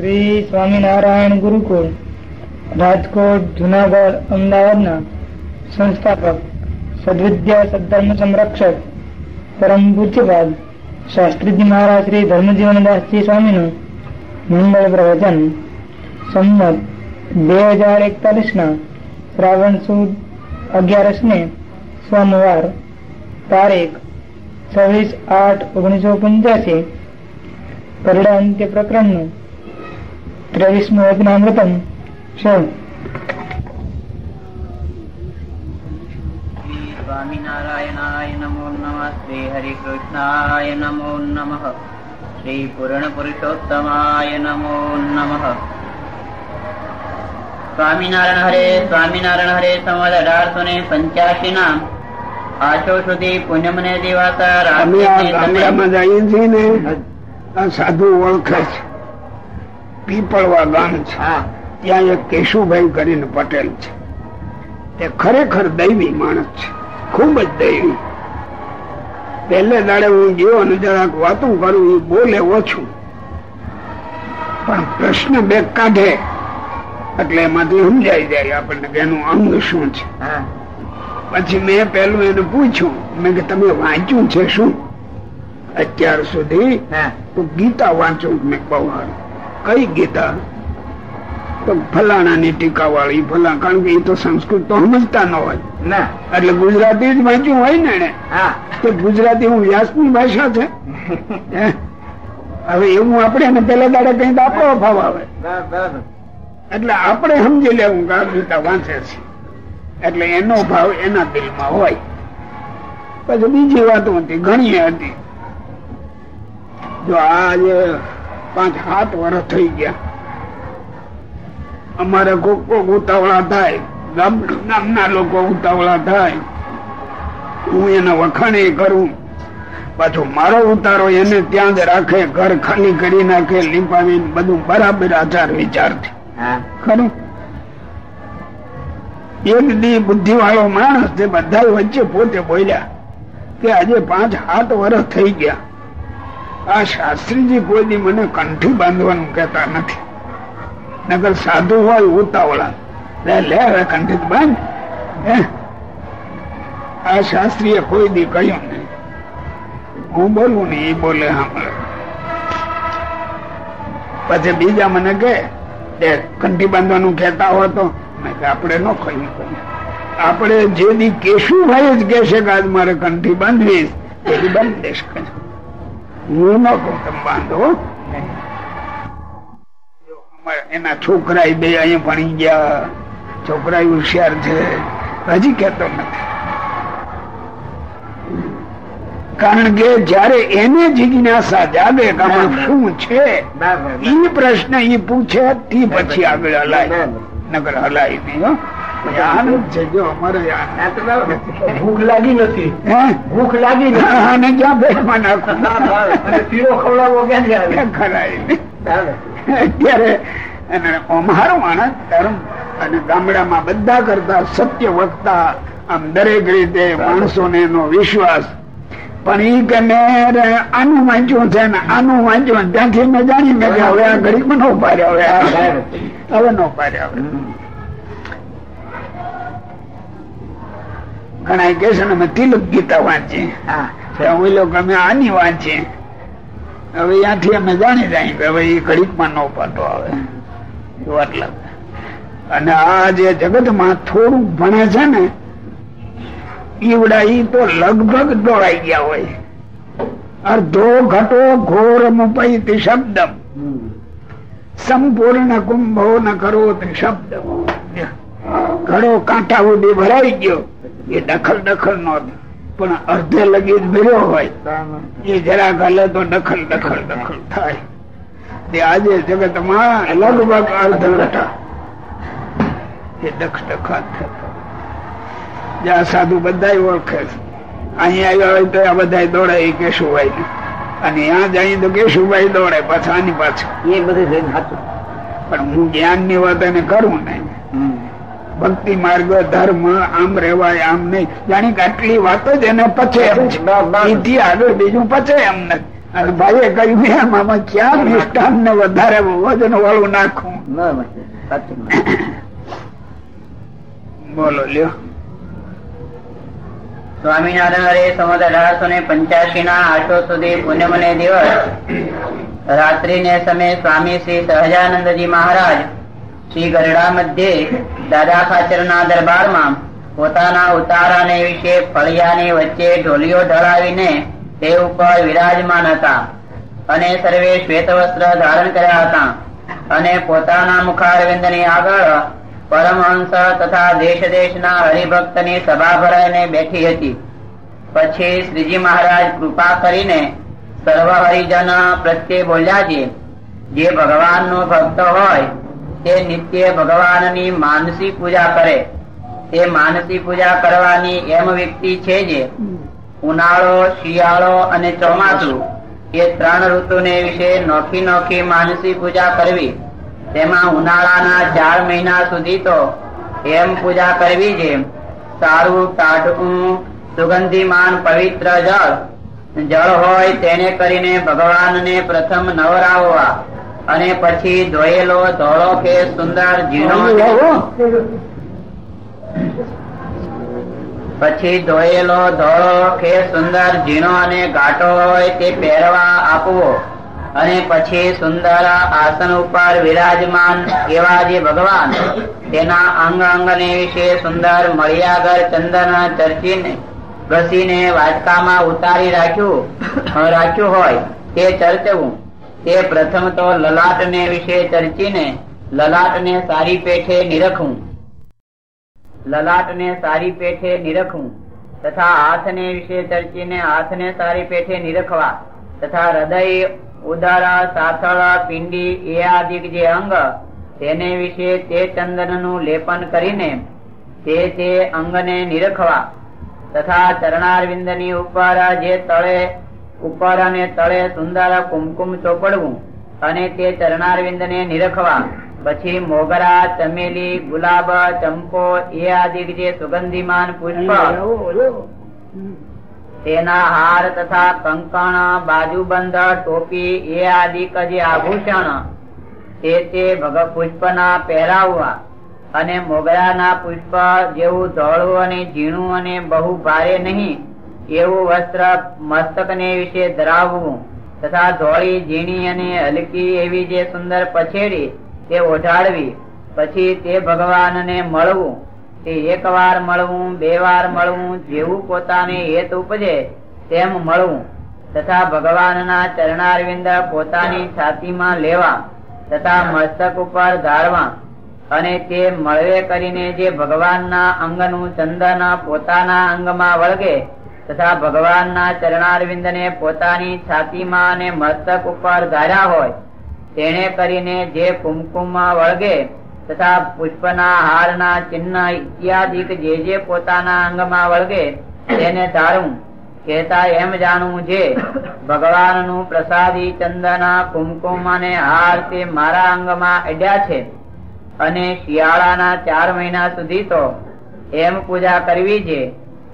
શ્રી સ્વામિનારાયણ ગુરુકુળ, રાજકોટ, જુનાગઢ, અમદાવાદના સંસ્થાપક, સદવિદ્યા સદધર્મ સંરક્ષક, પરમ પૂજ્યપાદ શાસ્ત્રીજી મહારાજ શ્રી ધર્મજીવનદાસજી સ્વામીનું મંગળ પ્રવચન. સંમત બે હજાર એકતાલીસના શ્રાવણ સુદ અગિયારસને સોમવાર તારીખ છવ્વીસ આઠ ઓગણીસો પંચ્યાસી. અંત્ય પ્રકરણનું ત્રેવીસમું અજ્ઞામૃતમ શણ સ્વામિનારાયણાય નમો નમઃ શ્રી હરિકૃષ્ણાય નમો નમઃ શ્રી પૂર્ણ પુરુષોત્તમાય નમો નમઃ સ્વામિનારાયણ હરે સ્વામિનારાયણ હરે સંવાદ અઢારસો ને પંચ્યાસી ના આશો સુધી પૂનમ ને દિવાસા અમે આ ગામડામાં જઈએ છીએ ને આ સાધુ ઓળખે છે. પીપળવા ગામ છે ત્યાં એક કેશુભાઈ કરીને પટેલ છે. તે ખરેખર દૈવી માણસ છે. ખૂબ જ દૈવી. પહેલે દાડે હું ગયો અને જરાક વાતું કરું એ બોલે ઓછું. પણ પ્રશ્ન બે કાઢે. એટલે એમાંથી સમજાઈ જાય આપણને કે એનું અંગ શું છે. પછી મેં પેલું એને પૂછ્યું. મેં કે તમે વાંચ્યું છે શું? અત્યાર સુધી તો ગીતા વાંચું મેં બહુ સારું કઈ ગીતા? તો ફલાણાની ટીકા વાળી ફલા કારણ કે એ તો સંસ્કૃત તો સમજતા ન હોય. ના. એટલે ગુજરાતી જ વાંચ્યું હોય ને એને તો ગુજરાતી હું વ્યાસની ભાષા છે? હવે એવું આપણે એને પેલા દાડે કઈ આપણો ભાવ આવે. એટલે આપણે સમજી લેવું કે ગીતા વાંચે છે. એટલે એનો ભાવ એના દિલમાં હોય. પછી બીજી વાતો હતી ઘણી હતી. જો આજે પાંચ સાત વર્ષ થઈ ગયા. અમારે કોક કોક ઉતાવળા થાય. ગામ- ગામના લોકો ઉતાવળા થાય. હું એના વખાણે કરું. પાછો મારો ઉતારો એને ત્યાં જ રાખે ઘર ખાલી કરી નાખે લીંપાવી બધું બરાબર આચાર વિચારથી. હા. ખરું? એક દી બુદ્ધિ વાળો માણસ તે બધા વચ્ચે પોતે બોલ્યા કે આજે પાંચ સાત વર્ષ થઈ ગયા. આ શાસ્ત્રીજી કોઈ મને કંઠી બાંધવાનું કહેતા નથી. નગર સાધુ હોય, ઉતાવળા. લે લે, હવે કંઠી બાંધ. આ શાસ્ત્રીએ કોઈ દી કહ્યું નહીં. હું બોલું ને એ બોલે સાંભળે. પછી બીજા મને કે કંઠી બાંધવાનું કહેતા હો તો. આપણે ન કહ્યું કહ્યું. આપણે જે દી કેશુભાઈ જ કહેશે કે, આજ મારે કંઠી બાંધવી એ બાંધી દેશ કહે એના છોકરા બે અહીંયા ભણી ગયા. છોકરા હોશિયાર છે. હજી કેતો નથી. કારણ કે જયારે એને જિજ્ઞાસા જાગે કારણ શું છે ઈ પ્રશ્ન ઈ પૂછે થી પછી આગળ હલાય. નગર હલાય નહીં ભૂખ લાગી નથી. ભૂખ લાગી નથી. ક્યાં ખરાય. નહીં. બરાબર અત્યારે અને અમારો માણસ ધર્મ અને ગામડામાં બધા કરતા સત્ય વક્તા આમ દરેક રીતે માણસોને એનો વિશ્વાસ. પણ ઈ કે મેં આનું વાંચ્યું છે ને આનું વાંચ્યું ત્યાંથી મેં જાણી મેં હવે આ ગરીબ નો પાડે હવે હવે નો પાડે ઘણા કે છે ને અમે તિલક ગીતા વાંચીએ. હા. ઓઈ લોકો અમે આની વાંચીએ. હવે ત્યાંથી અમે જાણી જાય કે હવે એ ઘડીકમાં નો પાટો આવે. મતલબ અને આ જે જગતમાં થોડું ભણે છે ને ઈવડા ઈ તો લગભગ દોડાઈ ગયા હોય. અર્ધો ઘટો ઘોર મુપૈતિ શબ્દમ. સંપૂર્ણ કુંભો ન કરો શબ્દ ઘડો કાંઠા ઉડી ભરાઈ ગયો. એ દખલ દખલ નો પણ અર્ધે લગી ભર્યો હોય એ જરા ગલે તો દખલ દખલ દખલ થાય. તે આજે જગતમાં લગભગ અર્ધ લટા એ દખ દખલ જ્યાં સાધુ બધા ઓળખે અહીંયા આવ્યા હોય તો આ બધા દોડે એ કેશુભાઈ ને. અને ત્યાં જાય તો કેશુભાઈ દોડે પાછા આની પાછળ. એ બધું પણ હું જ્ઞાનની વાત એને કરું નહીં ભક્તિ માર્ગ ધર્મ આમ રેવાય આમ નહીં. જાણે કે આટલી વાતો જ એને પચે એમ છે. એથી આગળ બીજું પચે એમ નથી. અને ભાઈએ કહ્યું એમ આમાં ક્યાં મિષ્ટાન ને વધારે વજન વાળું નાખું? બોલો લ્યો. સ્વામિનારાયણ સંવત અઢારસો ને પંચ્યાસી ના આઠો સુધી પુણ્યમને દિવસ રાત્રિ ને સમયે સ્વામી શ્રી સહજાનંદજી મહારાજ શ્રી ગરડા મધ્યે દાદા ખાચર ના દરબારમાં પોતાના ઉતારાને વિશે ફળિયાની વચ્ચે ઢોલીઓ ઢળાવીને તે ઉપર વિરાજમાન હતા અને સર્વે શ્વેત વસ્ત્ર ધારણ કર્યા હતા અને પોતાના મુખારવિંદની આગળ પરમહંસ તથા દેશ દેશના હરિભક્તની સભા ભરાઈને બેઠી હતી. પછી શ્રીજી મહારાજ કૃપા કરીને સર્વ હરિજન પ્રત્યે બોલ્યા છે, જે ભગવાનનો ભક્ત હોય તે નિત્ય ભગવાનની માનસી પૂજા કરે. તે માનસી પૂજા કરવાની એમ વ્યક્તિ છે જે ઉનાળો, શિયાળો અને ચોમાસું એ ત્રણ ઋતુને વિશે નોખી નોખી માનસી પૂજા કરવી. તેમાં ઉનાળાના ચાર મહિના સુધી તો એમ પૂજા કરવી છે સારું ટાઢું સુગંધીમાન, પવિત્ર જળ. જળ હોય તેને કરીને ભગવાનને પ્રથમ નવરાવવા. અને પછી ધોયેલો ધોળો કે સુંદર ઝીણો પછી ધોયેલો ધોળો કે સુંદર ઝીણો અને ઘાટો હોય તે પહેરવા આપવો. અને પછી સુંદર આસન ઉપર વિરાજમાન એવા જે ભગવાન તેના અંગ અંગને વિશે સુંદર મળ્યાગર ચંદન ચર્ચીને ઘસીને વાટકામાં ઉતારી રાખ્યું રાખ્યું હોય તે ચર્ચવું. તે પ્રથમ તો લલાટને વિશે ચર્ચીને લલાટને સારી પેઠે નિરખવું. લલાટને સારી પેઠે નિરખવું તથા હાથને વિશે ચર્ચીને હાથને સારી પેઠે નિરખવા તથા હૃદય ઉદારા સાથળ પિંડી, એ આદિક જે અંગ, તેને વિશે તે ચંદનનું લેપન કરીને તે તે અંગને નિરખવા તથા ચરણારવિંદની ઉપર જે તળે ઉપર અને તળે સુંદર કુમકુમ ચોપડવું અને તે ચરણારવિંદ ને નિરખવા. પછી મોગરા, ચમેલી, ગુલાબ, ચંપો એ આદિ જે સુગંધીમાન પુષ્પ. તેના હાર તથા કંકણ, બાજુબંધ, ટોપી એ આદિ જે આભૂષણ. તે તે ભગ પુષ્પ ના પહેરાવવા અને મોગરાના પુષ્પ જેવું ધોળું અને ઝીણું અને બહુ ભારે નહીં. એવું વસ્ત્ર મસ્તક ને વિશે ધરાવવું તથા ધોળી, ઝીણી અને હલકી એવી જે સુંદર પછેડી તે ઓઢાડવી પછી તે ભગવાનને મળવું, તે એક વાર મળવું, બે વાર મળવું, જેવું પોતાને હેત ઉપજે તેમ મળવું, તથા ભગવાનના ચરણારવિંદ પોતાની છાતીમાં લેવા, તથા મસ્તક ઉપર ધારવા, અને તે મળવે કરીને જે ભગવાનના અંગનું ચંદન પોતાના અંગમાં વળગે તથા ભગવાનના ચરણારવિંદને પોતાની છાતીમાં અને મસ્તક ઉપર ધાર્યા હોય તેને કરીને જે કુમકુમમાં વળગે તથા પુષ્પના હારના ચિહ્ન ઇત્યાદિક જે જે પોતાના અંગમાં વળગે, તેને ધારું. કહેતા એમ જાણવું છે ભગવાનનું પ્રસાદી ચંદના કુમકુમ અને હાર તે મારા અંગમાં અડ્યા છે અને શિયાળાના ચાર મહિના સુધી તો એમ પૂજા કરવી છે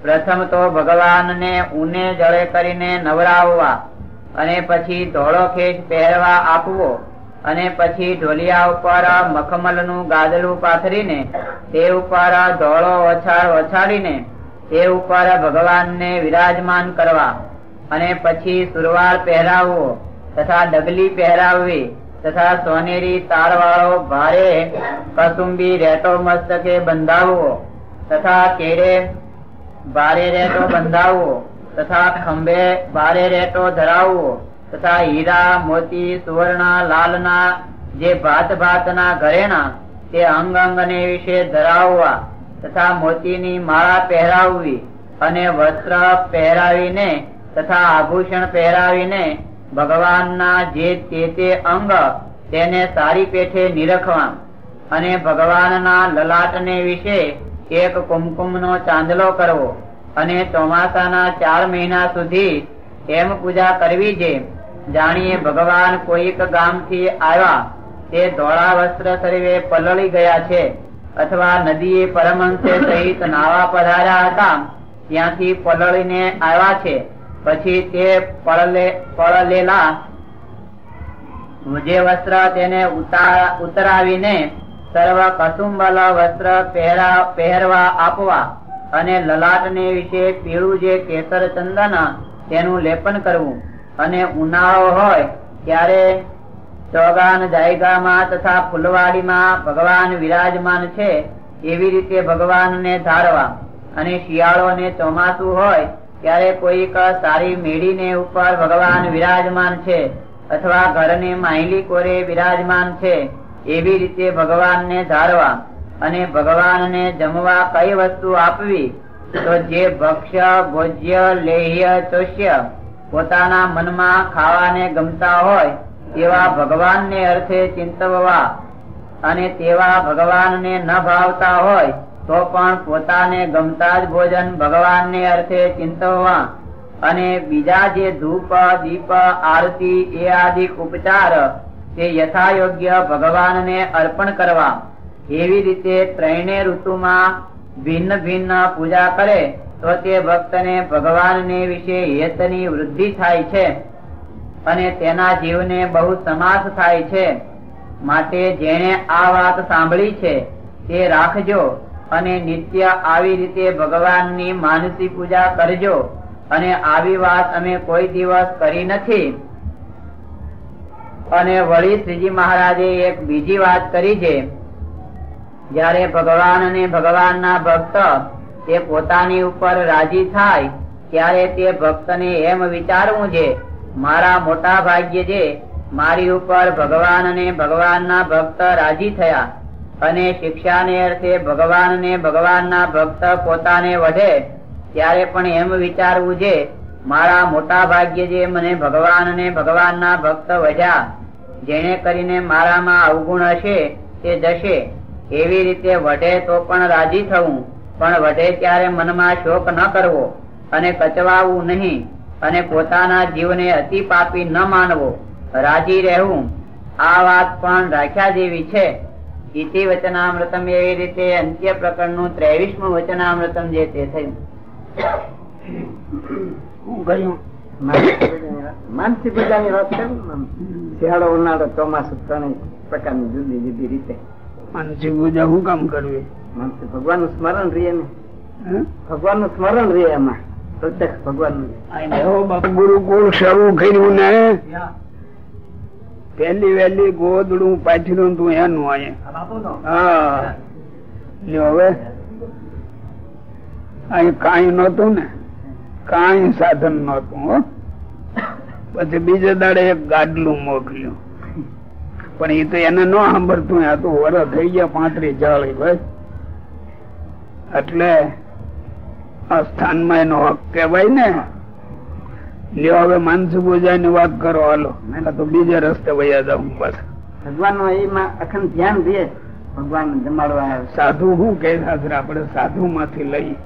પ્રથમ તો ભગવાનને ઊને જળે કરીને નવરાવવા અને પછી ધોળો ખેસ પહેરવા આપવો અને પછી ઢોલિયા ઉપર મખમલનું ગાદલું પાથરીને તે ઉપર ધોળો ઓછાળ ઓછાડીને તે ઉપર ભગવાનને વિરાજમાન કરવા અને પછી સુરવાળ પહેરાવવો તથા ડગલી પહેરાવવી તથા સોનેરી તારવાળો ભારે કસુંબી રેટો મસ્તકે બંધાવવો તથા કેરે ભારે રેટો બંધાવવો તથા ખંભે ભારે રેટો ધરાવવો તથા હીરા, મોતી, સુવર્ણ, લાલના, જે ભાત ભાતના ઘરેણા, તે અંગ અંગને વિશે ધરાવવા, તથા મોતીની માળા પહેરાવવી, અને વસ્ત્ર પહેરાવીને, તથા આભૂષણ પહેરાવીને, ભગવાનના જે તે તે અંગ, તેને સારી પેઠે નિરખવા, અને ભગવાનના લલાટને વિશે એક કુમકુમ નો ચાંદલો કરવો અને ચોમાસાના ચાર મહિના સુધી એમ પૂજા કરવી જે જાણીએ ભગવાન કોઈક ગામથી આવ્યા તે ધોળા વસ્ત્ર શરીરે પલળી ગયા છે અથવા નદીએ પરમંશે સહિત નાવા પધાર્યા હતા, ત્યાંથી પલળીને આવ્યા છે. પછી તે પળલેલા જે વસ્ત્ર તેને ઉતાર- ઉતરાવીને સર્વ કસુંબલ વસ્ત્ર પહેરા પહેરવા આપવા અને લલાટને વિશે પીળું જે કેસર ચંદન તેનું લેપન કરવું. અને ઉનાળો હોય ત્યારે ચોગાન જાયગામાં તથા ફૂલવાડીમાં ભગવાન વિરાજમાન છે એવી રીતે ભગવાનને ધારવા. અને શિયાળો ને ચોમાસું હોય ત્યારે કોઈક સારી મેળીને ઉપર ભગવાન વિરાજમાન છે અથવા ઘરને માહિલી કોરે વિરાજમાન છે. એવી રીતે ભગવાનને ધારવા અને ભગવાનને જમવા કઈ વસ્તુ આપવી, તો જે ભક્ષ્ય, ભોજ્ય, લેહ્ય, ચોષ્ય પોતાના મનમાં ખાવાને ગમતા હોય, તેવા ભગવાનને અર્થે ચિંતવવા અને તેવા ભગવાનને ન ભાવતા હોય, તો પણ પોતાને ગમતા જ ભોજન ભગવાનને અર્થે ચિંતવવા અને બીજા જે ધૂપ, દીપ, આરતી, એ આદિ ઉપચાર તે યથાયોગ્ય ભગવાનને અર્પણ કરવા એવી રીતે ત્રણે ઋતુમાં ભિન્ન ભિન્ન પૂજા કરે, તો તે ભક્તને ભગવાનને વિશે હેતની વૃદ્ધિ થાય છે અને તેના જીવને બહુ સમાસ થાય છે. માટે જેણે આ વાત સાંભળી છે તે રાખજો અને નિત્ય આવી રીતે ભગવાનની માનસી પૂજા કરજો. અને આવી વાત અમે કોઈ દિવસ કરી નથી. અને વળી શ્રીજી મહારાજે એક બીજી વાત કરી છે. જ્યારે ભગવાન અને ભગવાનના ભક્ત તે પોતાની ઉપર રાજી થાય, ત્યારે તે ભક્તને એમ વિચારવું છે, મારા મોટા ભાગ્ય છે, મારી ઉપર ભગવાન અને ભગવાનના ભક્ત રાજી થયા. અને શિક્ષાને અર્થે ભગવાન અને ભગવાનના ભક્ત પોતાને વઢે. ત્યારે પણ એમ વિચારવું છે મારા મોટા ભાગ્ય જે મને ભગવાન અને ભગવાનના ભક્ત વધ્યા જેને કરીને મારામાં અવગુણ હશે, તે જશે. એવી રીતે વઢે તો પણ રાજી થવું, પણ વઢે ત્યારે મનમાં શોક ન કરવો અને કચવાવું નહીં અને પોતાના જીવને અતિ પાપી ન માનવો. રાજી રહેવું, આ વાત પણ રાખ્યા જેવી છે. ઇતિ વચનામૃતમ એવી રીતે અંત્ય પ્રકરણનું ત્રેવીસમું વચનામૃતમ જે તે થયું. હું ગયું. માનસી પૂજાની વાત છે શિયાળો ઉનાળો ચોમાસું ત્રણેય પ્રકારની જુદી જુદી રીતે. માનસી પૂજા શું કામ કરવી માનસી ભગવાનનું સ્મરણ રહે ને? ભગવાનનું સ્મરણ રહે એમાં. પ્રત્યક્ષ ભગવાન ગુરુકુળ શરૂ કર્યું ને. પેલી વેલી ગોદડું પાછલું તું એનું અહીંયા હા. હવે. અહીં કાંઈ નતું ને. કાંઈ સાધન નતું પછી બીજે દાડે એક ગાડલું મોકલ્યું. પણ એ તો એને ન સાંભળતું આ તો વર થઈ ગયા પાંત્રીસ જાળી ભાઈ. એટલે આ સ્થાનમાં એનો હક કહેવાય ને. લ્યો હવે માનસુ પૂજા ની વાત કરો હાલો. તો બીજે રસ્તે વયા જાઉં પાછા. ભગવાનનું એમાં અખંડ ધ્યાન દે. ભગવાન જમાડવા સાધુ શું કે આપડે સાધુ માંથી લઈ.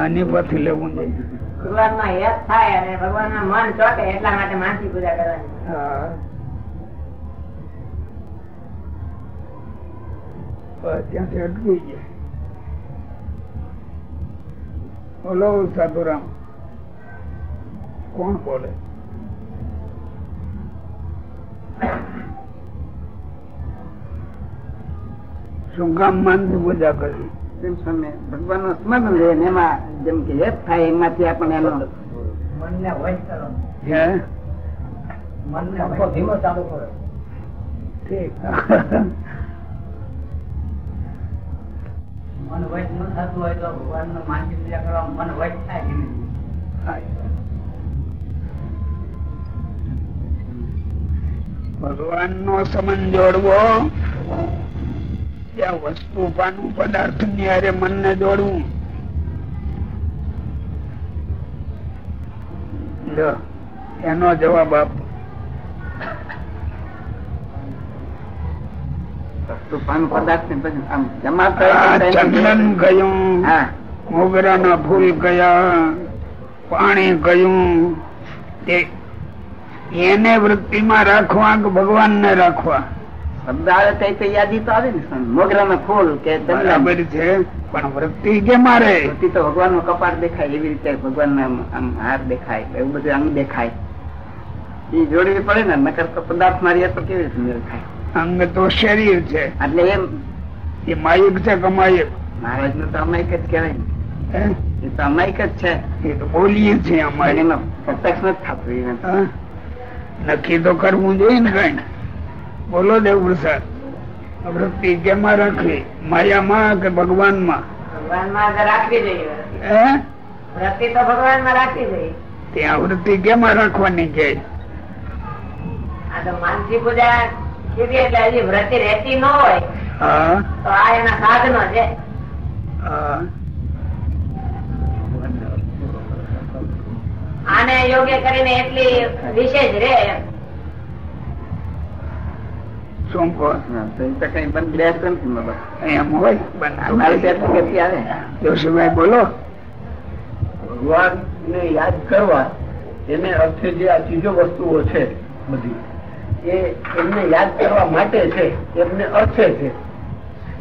આની પરથી લેવું જોઈએ ભગવાનમાં યશ થાય અને ભગવાનના મન ચોટે એટલા માટે માનસી પૂજા કરવાની. ત્યાંથી અટકી ગયા. બોલો સાધુરામ કોણ બોલે? શું કામ માનસી પૂજા કરવી સ્વામી ભગવાનનું સ્મરણ રહે ને એમાં જેમ કે હેત થાય એમાંથી આપણને એનો મનને વશ કરો. મનને આખો ધીમો ચાલુ કરો. ઠીક. મન વશ ન થતું હોય તો ભગવાન માનસી પૂજા કરવા મન વશ થાય ધીમે. ભગવાન નો સંબંધ જોડવો ત્યાં વસ્તુ પાનું પદાર્થની હારે મન ને એનો જવાબ આપ. ચંદન ગયું મોગરા ના ફૂલ ગયા પાણી ગયું. એને વૃત્તિમાં રાખવા કે ભગવાન ને રાખવા? શબ્દ થઈ તો યાદી તો આવે ને મોગરા ના ફૂલ કે બરાબર છે પણ વૃત્તિ કે મારે. વૃત્તિ તો ભગવાન નો કપાળ દેખાય એવી રીતે ભગવાન આમ હાર દેખાય એવું બધું અંગ દેખાય. એ જોડવી પડે ને નકર તો પદાર્થ મારી તો કેવી રીતે મેળ થાય અંગ તો શરીર છે. એટલે એમ. એ માયક છે કમાયક મહારાજનું તો અમાયક જ કહેવાય? એ તો અમાયક જ છે. એ તો બોલીએ છીએ અમારે એમાં પ્રત્યક્ષ નથી થતું? નક્કી તો કરવું જોઈએ ને કઈ. બોલો દેવ પ્રસાદ વૃત્તિ કેમાં રાખવી. માયામાં કે ભગવાનમાં? ભગવાનમાં રાખવી જોઈએ. હે? વૃત્તિ તો ભગવાનમાં રાખવી જોઈએ. ત્યાં વૃત્તિ કેમાં રાખવાની છે? આ તો માનસી પૂજા કીધી એટલે હજી વૃત્તિ રહેતી ન હોય. હા. તો આ એના સાધનો છે. આને યોગ્ય કરીને એટલી વિશેષ રે કઈ બંધ હોય. મારે ત્યાં ગતિ આવે? જોશીભાઈ બોલો. ભગવાનને યાદ કરવા એને અર્થે જે આ ચીજો વસ્તુઓ છે બધી એ એમને યાદ કરવા માટે છે એમને અર્થે છે.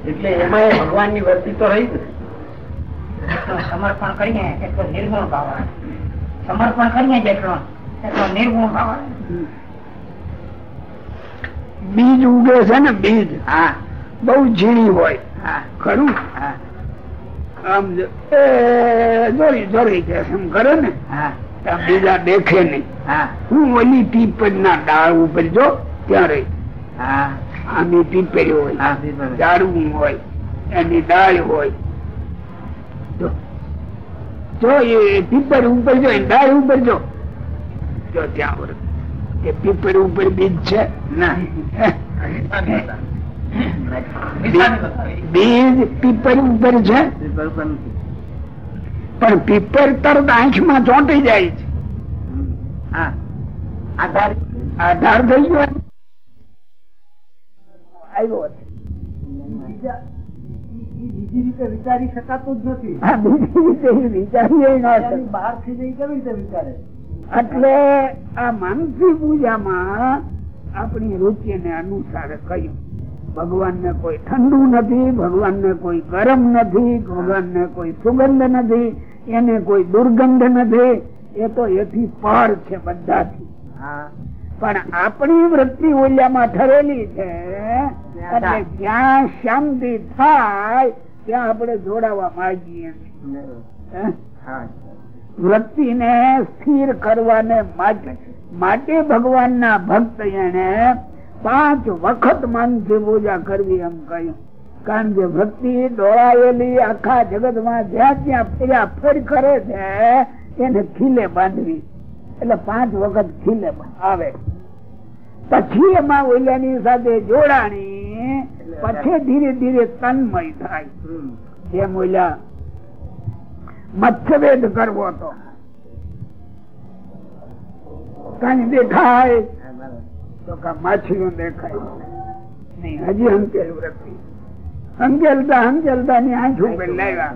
એટલે એમાં એ ભગવાનની વૃત્તિ તો રહી જ સમર્પણ કરીએ એટલો નિર્ગુણ ભાવ સમર્પણ કરીએ જેટલો એટલો નિર્ગુણ ભાવ આવે. બીજ ઉગે છે ને બીજ. હા. બહુ ઝીણી હોય. હા. ખરું? હા. આમ જોરી જોરી કે એમ કરે ને. હા. ત્યાં બીજા દેખે નહીં. હા. હું ઓલી પીપર ના ડાળ ઉપર જો ત્યારે હા. આની પીપર હોય ઝાડવું હોય એની ડાળ હોય. જો જો એ પીપર ઉપર જો એ ડાળ ઉપર જો ત્યાં વરસ. એ પીપળ ઉપર બીજ છે? ના. બીજ પીપળ ઉપર છે? પણ પીપર તરત આંખમાં ચોંટી જાય છે. આધાર આધાર થઈ ગયો. આવ્યો બીજી રીતે વિચારી શકાતું જ નથી. બહારથી જઈ કેવી રીતે વિચારે એટલે આ માનસી પૂજામાં આપણી રુચિને અનુસાર કહ્યું ભગવાન ને કોઈ ઠંડુ નથી ભગવાન ને કોઈ ગરમ નથી ભગવાન ને કોઈ સુગંધ નથી એને કોઈ દુર્ગંધ નથી એ તો એથી પર છે બધાથી. પણ આપણી વૃત્તિ ઓલિયામાં ઠરેલી છે એટલે જ્યાં શાંતિ થાય ત્યાં આપણે જોડાવા માંગીએ હે? વૃત્તિને સ્થિર કરવાને માટે માટે ભગવાનના ભક્ત એને પાંચ વખત માનથી પૂજા કરવી એમ કહ્યું. કારણ કે વૃત્તિ દોડાયેલી આખા જગતમાં જ્યાં ત્યાં ફેર્યા ફેર કરે છે એને ખીલે બાંધવી. એટલે પાંચ વખત ખીલે આવે. પછી એમાં ઓલિયાની સાથે જોડાણી પછી ધીરે ધીરે તન્મય થાય. જેમ મત્સ્યવેદ કરવો હતો. કઈ દેખાય? તો માછીઓ દેખાય. નહીં, હજી હંકેલું નથી હંકેલતા હંકેલતા ની આંખું લાવ્યા.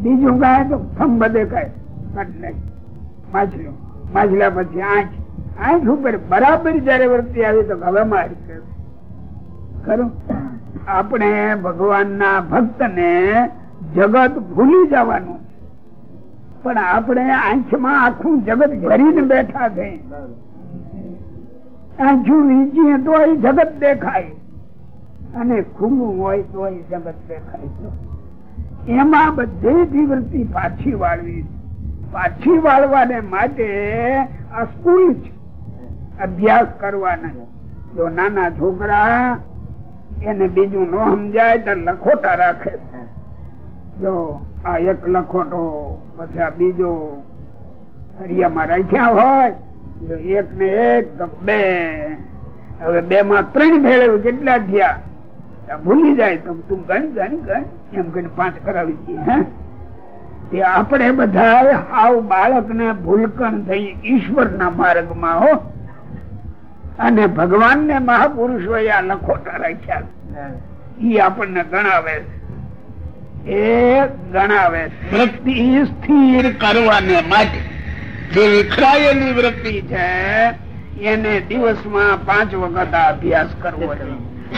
બીજું કાંઈ તો થંભ દેખાય. કાઢી માછલા પછી આંખ. આંખ ઉપર બરાબર જયારે વૃત્તિ આવી તો હવે મારી ખરું? આપણે ભગવાનના ભક્ત ને જગત ભૂલી જવાનું. પણ આપણે આંખમાં આખું જગત ભરીને બેઠા છે. આંખું વીંચીએ તોય જગત દેખાય. અને ખુલ્લું હોય તોય જગત દેખાય. એમાં બધી વૃત્તિ પાછી વાળવી. પાછી વાળવાને માટે આ છે. અભ્યાસ કરવાના. જો નાના છોકરા એને બીજું ન સમજાય તો લખોટા રાખે. જો આ એક લખોટો પછી આ બીજો ફરિયામાં રાખ્યા હોય એક ને એક બે. હવે બે માં ત્રણ ભેળવ્યું કેટલા થયા? ભૂલી જાય તો તું ગણ ગણ ગણ એમ કરીને પાંચ કરાવી દઈએ હે? તે આપણે બધા હાવ બાળક ને ભૂલકણ થઈ ઈશ્વર ના માર્ગમાં હો. અને ભગવાન ને મહાપુરુષો આ લખોટા રાખ્યા. એ આપણને ગણાવે છે. એ ગણાવે. વૃત્તિ સ્થિર કરવાને માટે જે વિખરાયેલી વૃત્તિ છે. એને દિવસમાં પાંચ વખત અભ્યાસ કરવો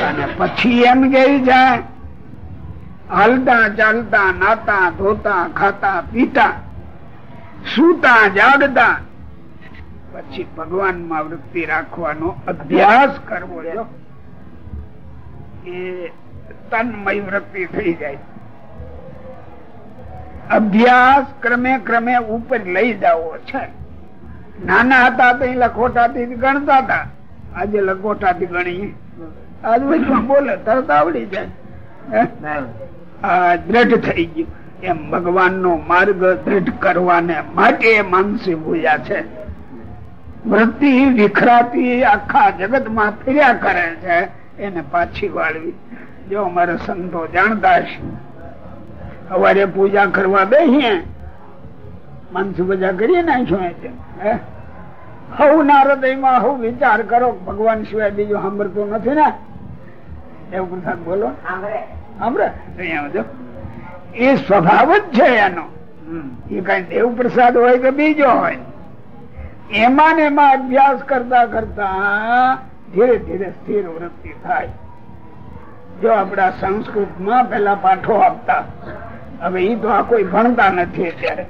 અને પછી એમ કે જાય. હલતા ચાલતા નાતા ધોતા ખાતા પીતા સુતા જાગતા. પછી ભગવાનમાં વૃત્તિ રાખવાનો અભ્યાસ કરવો જો એ તન્મય વૃત્તિ થઈ જાય. અભ્યાસ ક્રમે ક્રમે ઉપર લઈ જવો છે. નાના હતા તો લખોટાથી ગણતા હતા. આજે લખોટાથી ગણી આજ બોલે તરત આવડી જાય. દ્રઢ થઈ ગયું. એમ ભગવાન નો માર્ગ દ્રઢ કરવાને માટે માનસી પૂજા છે. વૃત્તિ વિખરાતી આખા જગતમાં ફેર્યા કરે છે. એને પાછી વાળવી. જો અમારા સંતો જાણતા છે સવારે પૂજા કરવા બેસીએ મનસુ બધા કરી નાખ્યો હવ ના હૃદયમાં હવ વિચાર કરો ભગવાન સિવાય બીજું સાંભળતું નથી ને? એવું પ્રસાદ બોલો. સાંભળે. અહીંયા એ સ્વભાવ જ છે એનો. એ કઈ દેવ પ્રસાદ હોય કે બીજો હોય. એમાં ને એમાં અભ્યાસ કરતા કરતા ધીરે ધીરે સ્થિર વૃત્તિ થાય. જો આપડા સંસ્કૃતમાં પેલા પાઠો આપતા હવે એ તો આ કોઈ ભણતા નથી અત્યારે.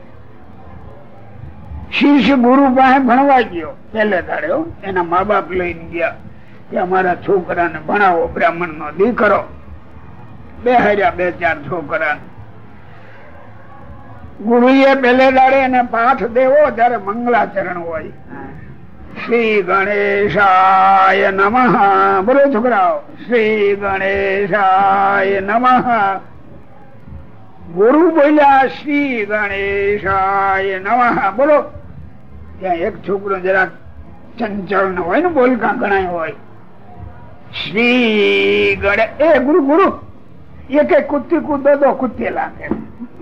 શીર્ષ ગુરુ પાસે ભણવા ગયો પેલે દાડે એના મા બાપ લઈને ગયા. કે અમારા છોકરાને ભણાવો બ્રાહ્મણ નો દીકરો. બે હાર્યા બે ચાર છોકરા ગુરુએ પેલે દાડે એને પાઠ દેવો ત્યારે મંગલાચરણ હોય. શ્રી ગણેશાય નમઃ. બોલો છોકરાઓ શ્રી ગણેશાય નમઃ. ગુરુ બોલ્યા શ્રી ગણેશાય નવા બોલો. ત્યાં એક છોકરો જરા ચંચળ ન હોય ને, બોલકા ગણાય હોય. શ્રી ગણે એ ગુરુ ગુરુ. એ કઈ કુત્તી કૂદો તો કુત્તી લાગે.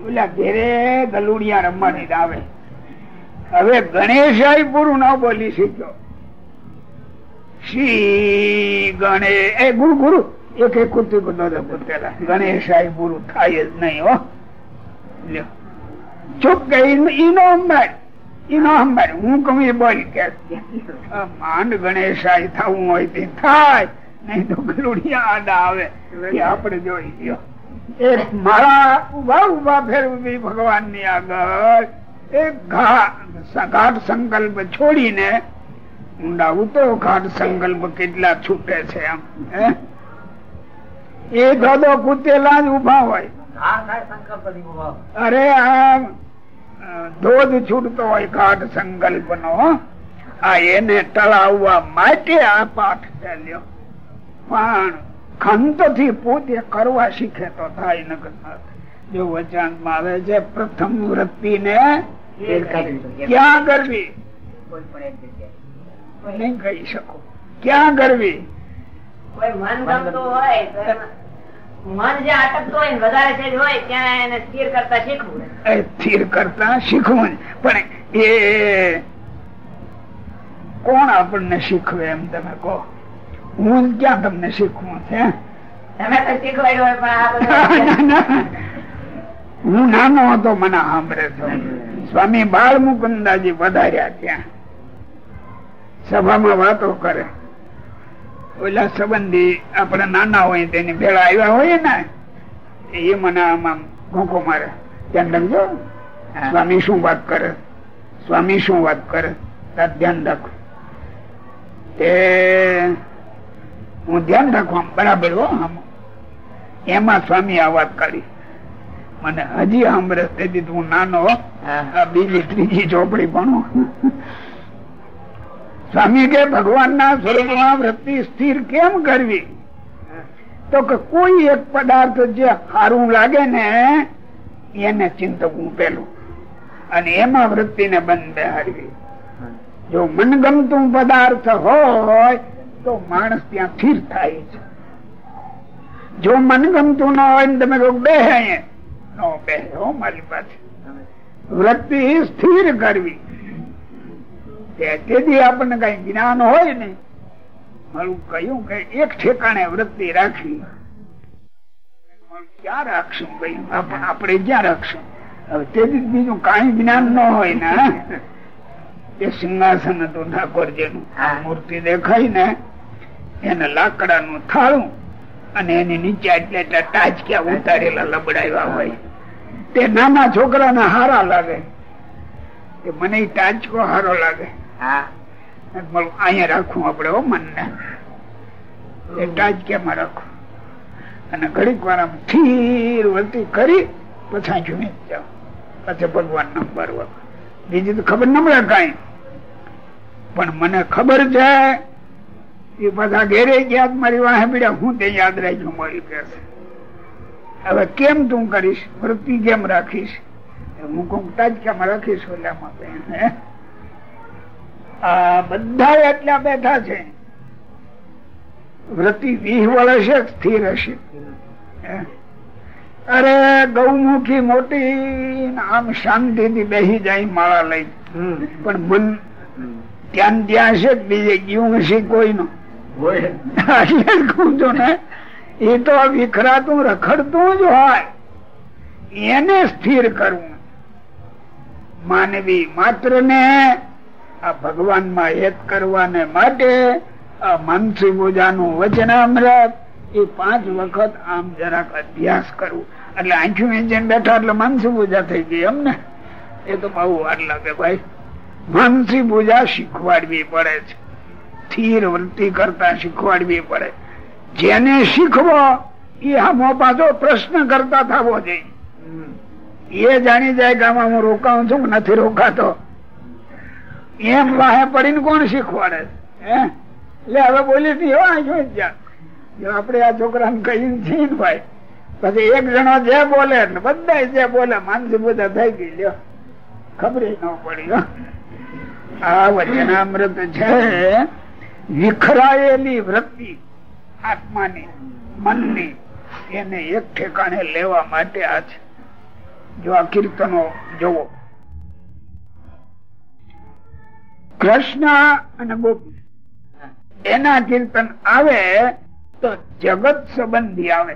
ઓલા ઘેરે ગલુડિયા રમવાની આવે હવે ગણેશાય પૂરું ન બોલી શીખ્યો શ્રી ગણે એ ગુરુ ગુરુ. એક એક કુત્તી કૂદો તો કુત્તી લાગે. ગણેશાય પૂરું થાય જ નહીં, હો. ચૂપ ગઈ એ ભગવાનની આગળ એક ઘાટ સંકલ્પ છોડીને ઊંડા ઉતરો. ઘાટ સંકલ્પ કેટલા છૂટે છે આમ એ ગદો કુતેલા જ ઊભા હોય. અરે આ ધોધ છૂટતો હોય ઘાટ સંકલ્પ નો આ એને ટળાવવા માટે આ પાઠ ચાલ્યો. પણ ખંતથી પોતે કરવા શીખે તો થાય ન જો વચનમાં આવે છે પ્રથમ વૃત્તિ ને ક્યાં કરવી? નહીં કહી શકો. ક્યાં કરવી? મન ગમતું હોય મન જે અટકતો હોય વધારે છે હોય ત્યાં એને સ્થિર કરતા શીખવું. સ્થિર કરતા શીખવું પણ એ કોણ આપણને શીખવે એમ તમે કહો? હું ક્યાં તમને શીખવું છે? હું નાનો હતો મને સાંભળે છો. સ્વામી બાળ મુકુંદાજી વધાર્યા ત્યાં. સભામાં વાતો કરે. ઓલા સંબંધી આપણે નાના હોય તેને ભેળા આવ્યા હોય ને એ મને આમાં ઘોંકો મારે. ધ્યાન રાખજો. સ્વામી શું વાત કરે? સ્વામી શું વાત કરે? ધ્યાન રાખો. તે હું ધ્યાન રાખવા બરાબર હો આમ. એમાં સ્વામી આ વાત કરી મને હજી સાંભળે તેથી હું નાનો આ બીજી ત્રીજી ચોપડી ભણો સ્વામી કે ભગવાન ના સ્વરૂપમાં વૃત્તિ સ્થિર કેમ કરવી? તો કે કોઈ એક પદાર્થ જે સારું લાગે ને, એને ચિંતવું પેલું. અને એમાં વૃત્તિ ને બંધ બેહાડવી જો મનગમતું પદાર્થ હોય, તો માણસ ત્યાં સ્થિર થાય છે. જો મનગમતું ન હોય ને તમે કહો બે નો બેહે હો મારી પાસે. વૃત્તિ સ્થિર કરવી. તેથી આપણને કઈ જ્ઞાન હોય ને મારું કહ્યું કે એક ઠેકાણે વૃત્તિ રાખવી ક્યાં રાખશું કઈ આપણે ક્યાં રાખશું? હવે તેથી બીજું કઈ જ્ઞાન ન હોય ને એ સિંહાસન હતું ઠાકોરજી નું મૂર્તિ દેખાય ને એને લાકડાનું થાળું અને એની નીચે એટલે ટાચક્યા ઉતારેલા લબડાવ્યા હોય. તે નાના છોકરાને હારા લાગે. મને ટાચકો હારો લાગે. હા. અહીંયા રાખવું આપડે હો મનને. એ ટાચક્યામાં રાખવું અને ઘડીક વાર આમ સ્થિર વળતી કરી પછી ઝૂમી જાઉં. પછી ભગવાન નંબર બીજી તો ખબર ન મળે કઈ. પણ મને ખબર છે, એ બધા ઘેરે ગયા મારી વાહે પીડ્યા હું તે યાદ રાખ્યું કે છે હવે કેમ તું કરીશ? વૃત્તિ કેમ રાખીશ? હું કોક તાજકામાં રાખીશ ઓલામાં? આ બધા એટલા બેઠા છે. વૃત્તિ વીહ વળશે સ્થિર હશે. અરે ગૌમુખી મોટી આમ શાંતિ થી બેસી જાય માળા લઈ. પણ મન ત્યાં ત્યાં છે બીજે ગયું હશે કોઈનું? નો કહું છું ને એ તો વિખરાતું રખડતું જ હોય. એને સ્થિર કરવું. માનવી માત્ર ને આ ભગવાનમાં એક કરવાને માટે આ માનસી પૂજાનું વચનામૃત એ પાંચ વખત આમ જરાક અભ્યાસ કરવું એટલે આંખી વેચીને બેઠા એટલે માનસી પૂજા થઈ ગઈ એમને એ તો બહુ વાર લાગે ભાઈ. માનસી પૂજા શીખવાડવી પડે છે. સ્થિર વૃત્તિ કરતા શીખવાડવી પડે. જેને શીખવો, એ આમો પાછો પ્રશ્ન કરતા થવો જોઈએ. એ જાણી જાય કે આમાં હું રોકાઉં છું નથી રોકાતો. એમ વાહે પડીને કોણ શીખવાડે હે? એટલે હવે બોલી હતી આપડે આ છોકરાને કહીને છીએ ભાઈ પછી એક જણો જે બોલે ને બધા જે બોલે, માનસી બધા થઈ ગઈ, લ્યો. ખબર ન પડી. આ વચનામૃત છે. વિખરાયેલી વૃત્તિ આત્માની, મનની, એને એક ઠેકાણે લેવા માટે આ છે. જો આ કીર્તનો જોવો. કૃષ્ણ અને ગોપી. એના કીર્તન આવે તો જગત સંબંધી આવે.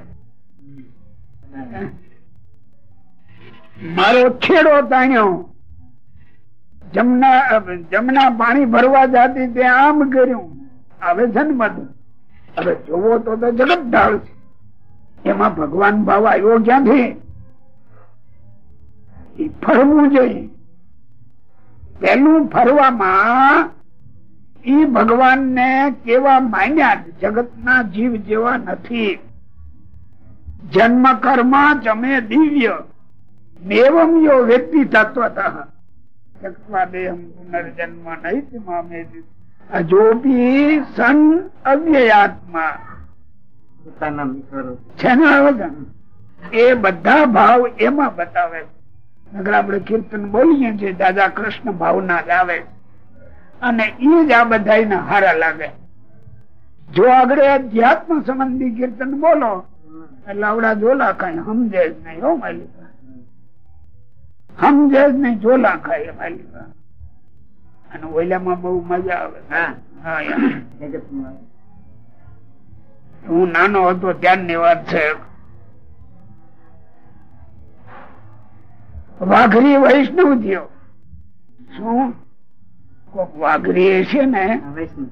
મારો છેડો તાણ્યો. જમના જમના પાણી ભરવા જાતી તે આમ કર્યું. હવે છે ને બધું. હવે જોવો તો જગત ઢાળ છે. એમાં ભગવાન ભાવ આવ્યો ક્યાંથી? ફરવું જોઈએ. પેલું ફરવામાં ઈ ભગવાન ને કેવા માન્યા જગત ના જીવ જેવા નથી. જન્મ કર્મ જમે દિવ્ય દેવમ યો વ્યક્તિ પુનર્જન્મ નૈતિમામે અજોપી સન અવ્યયાત્મા. પોતાના મિત્રો છે ને એ બધા ભાવ એમાં બતાવે નકર આપણે કીર્તન બોલીએ છીએ દાદા કૃષ્ણ ભાવના જ આવે. અને એ જ આ બધા હારા લાગે. જો આગળ અધ્યાત્મ સંબંધી કીર્તન બોલો એટલે આવડા જોલા ખાય સમજે જ નહીં હો માલિકા. સમજે જ નહીં જોલા ખાય માલિકા. અને ઓલામાં બહુ મજા આવે. હા. હા યાર. હું નાનો હતો ત્યારની વાત છે. વાઘરી વૈષ્ણવ થયો શું? કોક વાઘરી છે ને વૈષ્ણવ.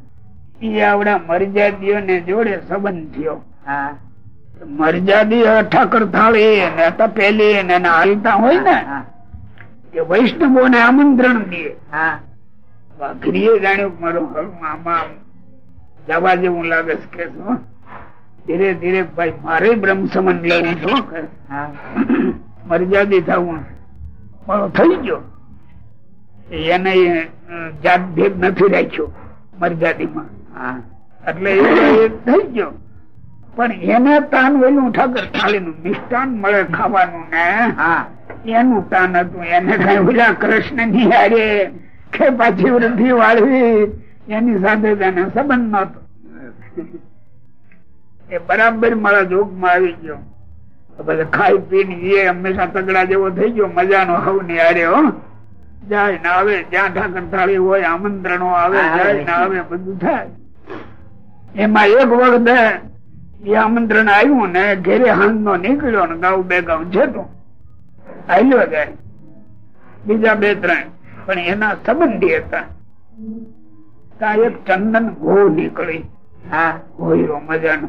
એ આવડા મરજાદીઓ ને જોડે સંબંધ થયો. હા. મરજાદી ઠાકર થાળી ને તપેલી ને હાલતા હોય ને એ વૈષ્ણવો ને આમંત્રણ દે. હા. વાઘરીએ જાણ્યું મારું હળ આમાં જવા જેવું લાગે છે કે શું? ધીરે ધીરે ભાઈ મારે બ્રહ્મ સંબંધ લેવું છું મરજાદી થવું. મારો થઈ ગયો. એને જાત ભેદ નથી રાખ્યો મર્યાદીમાં એટલે થઈ ગયો. પણ એને તાન વેલું ઠાકરનું મિષ્ટાન મળે ખાવાનું ને હા. એનું તાન હતું. એને કઈ ઓલા કૃષ્ણની હારે કે પાછી વૃદ્ધિ વાળવી એની સાથે તેને સંબંધ નતો એ બરાબર મારા જોગમાં આવી ગયો. પછી ખાઈ પીને એ હંમેશા તગડા જેવો થઈ ગયો મજાનો હવની આરે હો. જાય ને આવે જ્યાં ઠાકર થાળી હોય આમંત્રણો આવે જાય ને આવે બધું થાય. એમાં એક વખત એ આમંત્રણ આવ્યું ને ઘેરે હાંજ નો નીકળ્યો ને ગાઉ બે ગાઉ જતો. આવ્યો જાય. બીજા બે ત્રણ. પણ એના સંબંધી હતા. ત્યાં એક ચંદન ઘો નીકળી. હા. હોયરો મજાનો.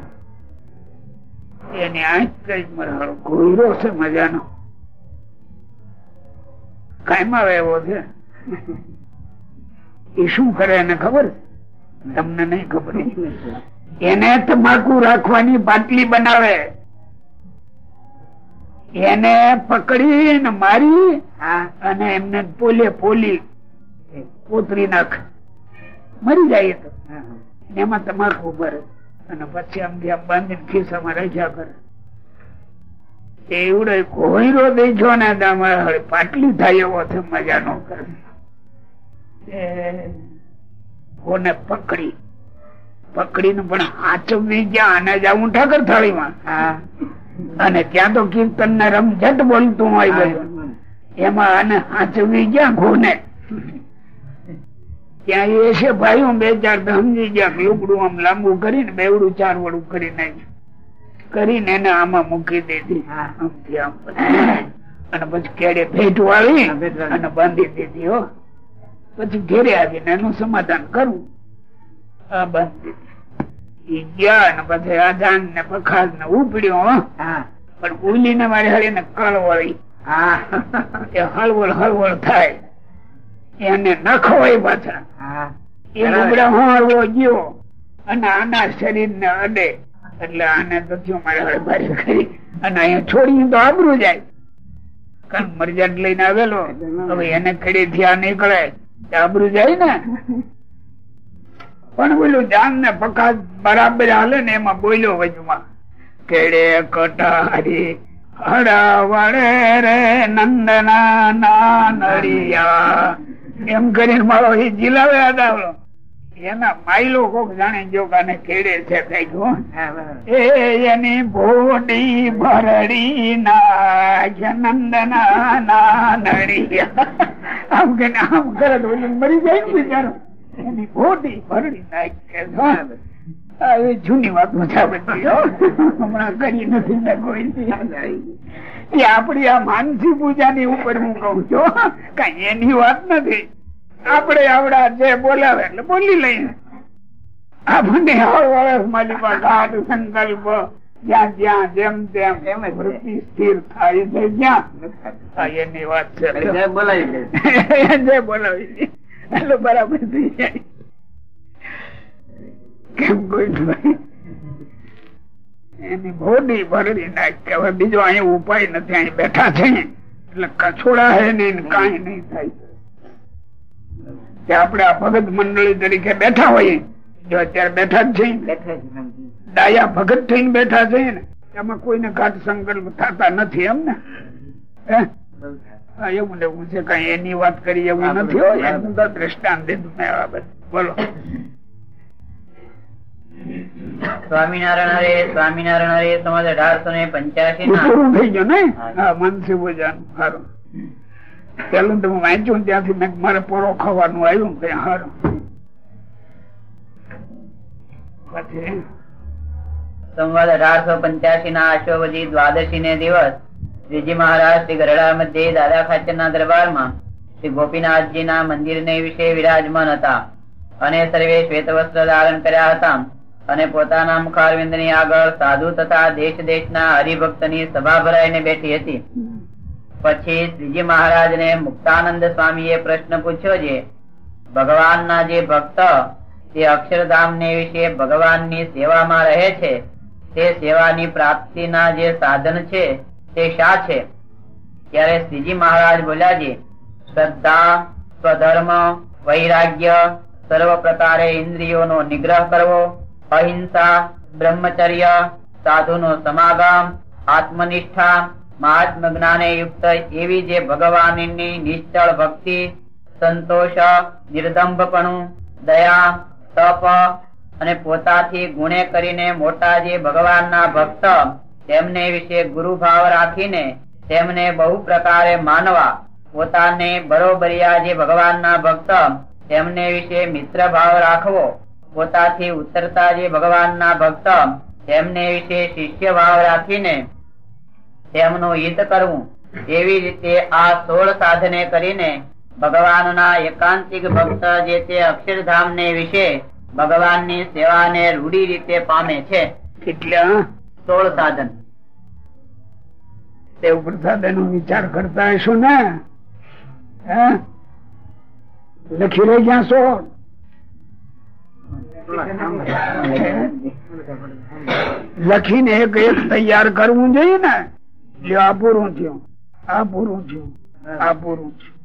એની કઈ ઘોયરો છે મજાનો. કાયમાં એવો છે. એ શું કરે એને ખબર? તમને નહીં ખબર. એને તમાકુ રાખવાની બાટલી બનાવે. એને પકડી ને મારી અને એમને પોલે પોલી કોતરી નાખ. મરી જાય તો. એમાં તમાકુ ભરે અને પછી આમ ગયા બાંધીને ખિસ્સામાં રાખ્યા કરે. એવડો કોયરો દેજો ને તમારે પાટલી થાય એવો છે મજા નો કરે. કોને પકડી? પકડીને પણ હાચવી ગયા અને જ જવું ઠાકર થાળીમાં. અને ત્યાં તો કીર્તન ને રમઝટ બોલતું હોય બધું. એમાં અને હાચવી ગયા ઘોને. ત્યાં એ છે ભાઈઓ બે ચાર સમજી ગયા લુગડું આમ લાંબુ કરીને બેવડું ચાર વડું કરી નાખ્યું. કરીને એને આમાં મૂકી દીધી. આમથી આમ અને પછી કેડે ભેટ વાળી અને બાંધી દીધી હો. પછી ઘેરે આવીને એનું સમાધાન કરવું આ બાંધી દીધી. ગયા અને પછી આધાન ને પખાજ ને ઉપડ્યો હો. પણ ઉલી ને મારી હળી ને કળવળી એ હળવળ હળવળ થાય. એને નખવાય પાછા એ લુગડા હળવો ગયો અને આના શરીર ને અડે. એટલે આને તો થયું મારે હળબારી કરી. અને અહીંયા છોડી તો આબરું જાય. કારણ મરજાદ લઈને આવેલો. હવે એને ખેડી ધ્યાન નીકળે. આબરું જાય ને. પણ બોલું જાન ને પકા બરાબર હાલે ને એમાં બોલ્યો વજમાં કેડે કટારી હડાવડે રે નંદના ના નડિયા એમ કરીને મારો એ જીલાવે આદાવલો એના માયલો કોક જાણે જો કાને કેડે છે કઈ એની ભોડી ભરડી ના નંદના ના નડિયા આમ કે આમ કરે તો મરી જાય ને બિચારો. એની ભોડી ભરડી નાખે જૂની વાત મજા બધી હમણાં કરી નથી ને કોઈ એ આપડી આ માનસી પૂજા ની ઉપર હું કઉ છું કઈ એની વાત નથી. આપડે આવડા જે બોલાવે એટલે બોલી લઈએ. આપણને સંકલ્પ. જ્યાં જ્યાં જેમ તેમ વૃત્તિ સ્થિર થાય છે જ્યાં. એની વાત છે. બોલાવી જે બોલાવી એટલે બરાબર થઈ જાય. કેમ કોઈ એની ભોડી ભરડી નાખી. હવે બીજો અહીં ઉપાય નથી અહીં બેઠા છે. એટલે કછોડા હે નહીં કઈ નહીં થાય. કે આપણે આ ભગત મંડળી તરીકે બેઠા હોઈએ જો અત્યારે બેઠા જ છે ડાયા ભગત થઈને બેઠા છે ને એમાં કોઈને ઘાટ સંકલ્પ થતા નથી એમ ને? એવું લેવું છે. કઈ એની વાત કરી એવું નથી દ્રષ્ટાંત દીધું મેં બોલો. સ્વામિનારાયણ હરે સ્વામિનારાયણ હરે સમાજ અઢારસો ને પંચ્યાસી થઈ ગયું ને? હા. માનસી પૂજા સારું પેલું તો હું વાંચ્યું ત્યાંથી મેં મારે પોરો ખાવાનું આવ્યું કે સારું પછી? સંવાદ અઢારસો પંચ્યાસી ના અશ્વજી દ્વાદશી ને દિવસ. શ્રીજી મહારાજ શ્રી ગરડા મધ્ય દાદા ખાચર ના દરબારમાં શ્રી ગોપીનાથજી ના મંદિર ને વિશે વિરાજમાન હતા. અને સર્વે શ્વેત વસ્ત્ર ધારણ કર્યા હતા. અને પોતાના મુખારવિંદની આગળ સાધુ તથા દેશ દેશના હરિભક્તની સભા ભરાઈને બેઠી હતી. પછી શ્રીજી મહારાજ ને મુક્તાનંદ સ્વામી એ પ્રશ્ન પૂછ્યો છે ભગવાન ના જે ભક્ત તે અક્ષરધામ ને વિશે ભગવાનની સેવામાં રહે છે? તે સેવાની પ્રાપ્તિ ના જે સાધન છે, તે શા છે? ત્યારે શ્રીજી મહારાજ બોલ્યા છે શ્રદ્ધા, સ્વધર્મ, વૈરાગ્ય સર્વ પ્રકારે ઇન્દ્રિયોનો નિગ્રહ કરવો અહિંસા બ્રહ્મચર્ય સાધુનો સમાગમ આત્મનિષ્ઠા મહાત્મ જ્ઞાને યુક્ત એવી જે ભગવાનની નિશ્ચળ ભક્તિ સંતોષ નિર્દંભપણું દયા તપ અને પોતાથી ગુણે કરીને મોટા જે ભગવાનના ભક્ત, તેમને વિશે ગુરુ ભાવ રાખીને તેમને બહુ પ્રકારે માનવા, પોતાને બરોબરિયા જે ભગવાનના ભક્ત, તેમને વિશે મિત્ર ભાવ રાખવો પોતાથી ઉતરતા જે ભગવાનના ભક્ત તેમને વિશે શિષ્ય ભાવ રાખીને તેમનું હિત કરવું. એવી રીતે આ સોળ સાધને કરીને ભગવાનના એકાંતિક ભક્ત જે તે અક્ષરધામ ને વિશે ભગવાનની સેવાને રૂઢી રીતે પામે છે. કેટલા સોળ સાધન. તે ઉપર સાધનો વિચાર કરતા હશો ને? લખી રહી ગયા છો લખીને એક એક તૈયાર કરવું જોઈએ ને જો આ પૂરું થયું. આ પૂરું થયું. આ પૂરું થયું.